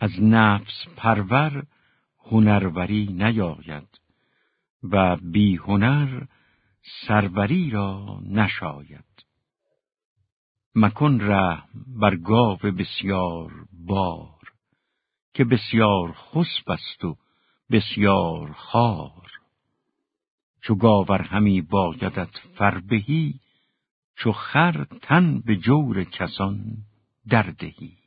از نفس پرور هنروری نیاید و بی هنر سروری را نشاید. مکن رحم بر گاو بسیار بار که بسیار خسب است و بسیار خار. چو گاور همی بایدت فربهی چو خر تن به جور کسان دردهی